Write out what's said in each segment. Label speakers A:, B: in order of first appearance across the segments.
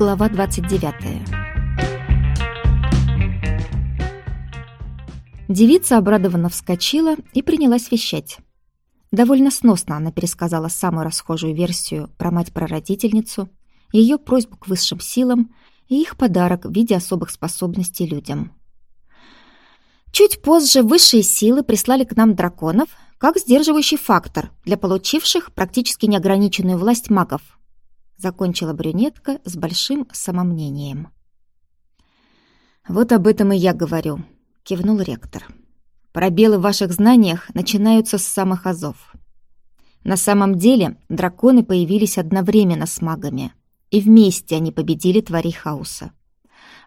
A: Глава 29. Девица обрадованно вскочила и принялась вещать. Довольно сносно она пересказала самую расхожую версию про мать-прародительницу, ее просьбу к высшим силам и их подарок в виде особых способностей людям. Чуть позже высшие силы прислали к нам драконов как сдерживающий фактор для получивших практически неограниченную власть магов. Закончила брюнетка с большим самомнением. «Вот об этом и я говорю», — кивнул ректор. «Пробелы в ваших знаниях начинаются с самых азов. На самом деле драконы появились одновременно с магами, и вместе они победили тварей хаоса.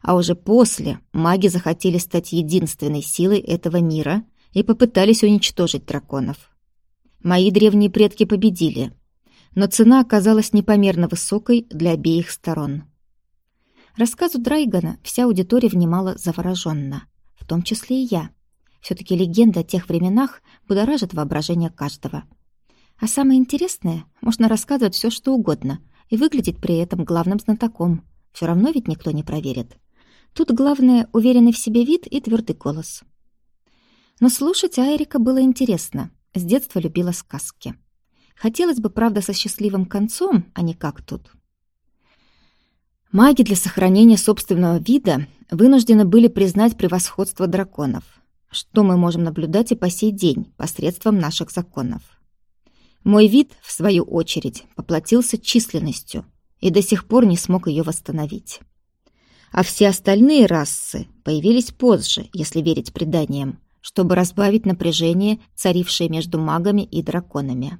A: А уже после маги захотели стать единственной силой этого мира и попытались уничтожить драконов. Мои древние предки победили, но цена оказалась непомерно высокой для обеих сторон. Рассказу Драйгана вся аудитория внимала завороженно, в том числе и я. Все-таки легенда о тех временах будоражит воображение каждого. А самое интересное, можно рассказывать все, что угодно, и выглядеть при этом главным знатоком. Все равно ведь никто не проверит. Тут главное — уверенный в себе вид и твердый голос. Но слушать Айрика было интересно. С детства любила сказки. Хотелось бы, правда, со счастливым концом, а не как тут. Маги для сохранения собственного вида вынуждены были признать превосходство драконов, что мы можем наблюдать и по сей день посредством наших законов. Мой вид, в свою очередь, поплатился численностью и до сих пор не смог ее восстановить а все остальные расы появились позже, если верить преданиям, чтобы разбавить напряжение, царившее между магами и драконами.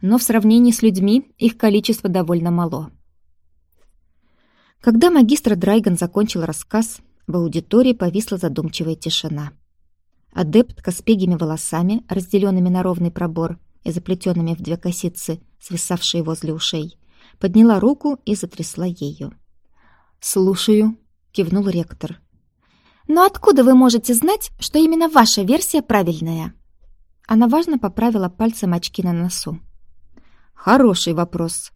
A: Но в сравнении с людьми их количество довольно мало. Когда магистр Драйган закончил рассказ, в аудитории повисла задумчивая тишина. Адептка с пегими волосами, разделенными на ровный пробор и заплетенными в две косицы, свисавшие возле ушей, подняла руку и затрясла ею. «Слушаю», — кивнул ректор. «Но откуда вы можете знать, что именно ваша версия правильная?» Она важно поправила пальцем очки на носу. «Хороший вопрос.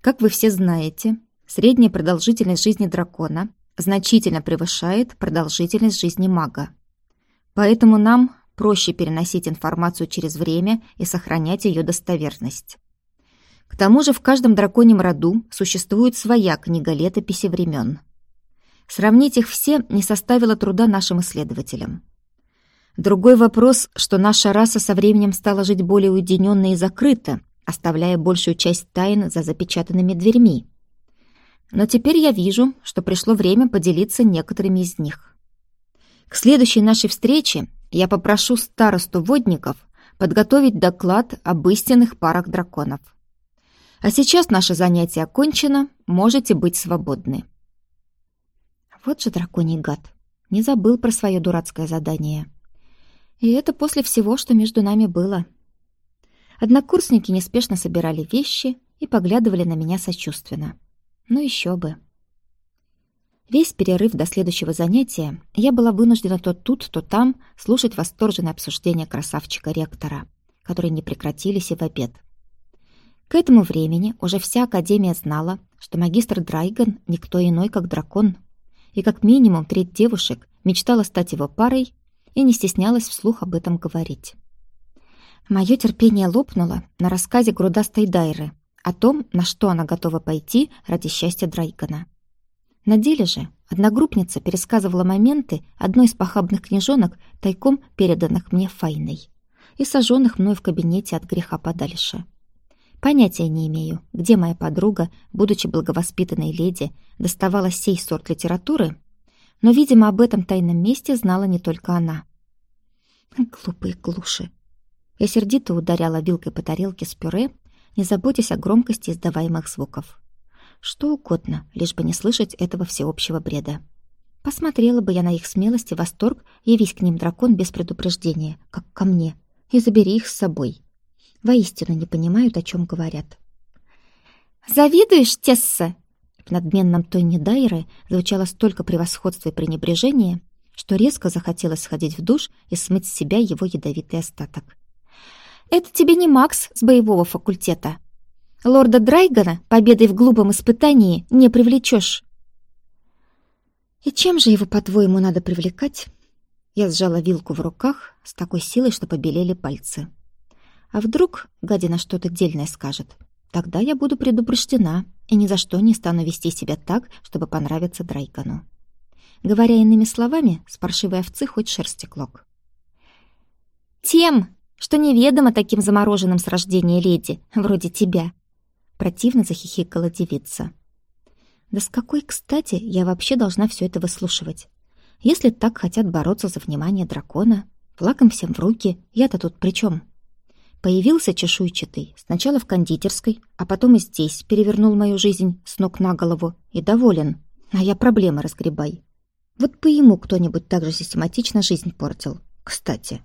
A: Как вы все знаете, средняя продолжительность жизни дракона значительно превышает продолжительность жизни мага. Поэтому нам проще переносить информацию через время и сохранять ее достоверность. К тому же в каждом драконьем роду существует своя книга летописи времен. Сравнить их все не составило труда нашим исследователям. Другой вопрос, что наша раса со временем стала жить более уединенно и закрыто, оставляя большую часть тайн за запечатанными дверьми. Но теперь я вижу, что пришло время поделиться некоторыми из них. К следующей нашей встрече я попрошу старосту водников подготовить доклад об истинных парах драконов. А сейчас наше занятие окончено, можете быть свободны. Вот же драконий гад. Не забыл про свое дурацкое задание. И это после всего, что между нами было. Однокурсники неспешно собирали вещи и поглядывали на меня сочувственно. Ну еще бы. Весь перерыв до следующего занятия я была вынуждена то тут, то там слушать восторженное обсуждение красавчика-ректора, которые не прекратились и в обед. К этому времени уже вся Академия знала, что магистр Драйган никто иной, как дракон, и как минимум треть девушек мечтала стать его парой и не стеснялась вслух об этом говорить. Мое терпение лопнуло на рассказе грудастой Дайры о том, на что она готова пойти ради счастья Драйгана. На деле же одногруппница пересказывала моменты одной из похабных книжонок, тайком переданных мне Файной и сожженных мной в кабинете от греха подальше. Понятия не имею, где моя подруга, будучи благовоспитанной леди, доставала сей сорт литературы, но, видимо, об этом тайном месте знала не только она. Глупые клуши. Я сердито ударяла вилкой по тарелке с пюре, не заботясь о громкости издаваемых звуков. Что угодно, лишь бы не слышать этого всеобщего бреда. Посмотрела бы я на их смелость и восторг, явись к ним дракон без предупреждения, как ко мне, и забери их с собой воистину не понимают, о чем говорят. «Завидуешь, Тесса?» В надменном тоне Дайры звучало столько превосходства и пренебрежения, что резко захотелось сходить в душ и смыть с себя его ядовитый остаток. «Это тебе не Макс с боевого факультета. Лорда Драйгана победой в глупом испытании не привлечешь. И чем же его, по-твоему, надо привлекать? Я сжала вилку в руках с такой силой, что побелели пальцы. А вдруг гадина что-то дельное скажет? Тогда я буду предупреждена и ни за что не стану вести себя так, чтобы понравиться Драйгану. Говоря иными словами, с паршивой овцы хоть шерсти клок. «Тем, что неведомо таким замороженным с рождения леди, вроде тебя», Противно захихикала девица. Да с какой, кстати, я вообще должна все это выслушивать? Если так хотят бороться за внимание дракона, флаг им всем в руки, я-то тут при чем? Появился чешуйчатый, сначала в кондитерской, а потом и здесь перевернул мою жизнь с ног на голову и доволен. А я проблемы разгребай. Вот по ему кто-нибудь так же систематично жизнь портил. Кстати,